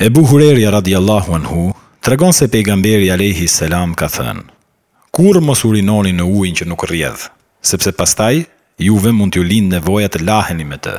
E buhureri radiallahu anhu, tregon se pejgamberi alehi selam ka thënë, kur mos urinoni në ujnë që nuk rjedhë, sepse pastaj, juve mund t'ju linë nevoja të laheni me të.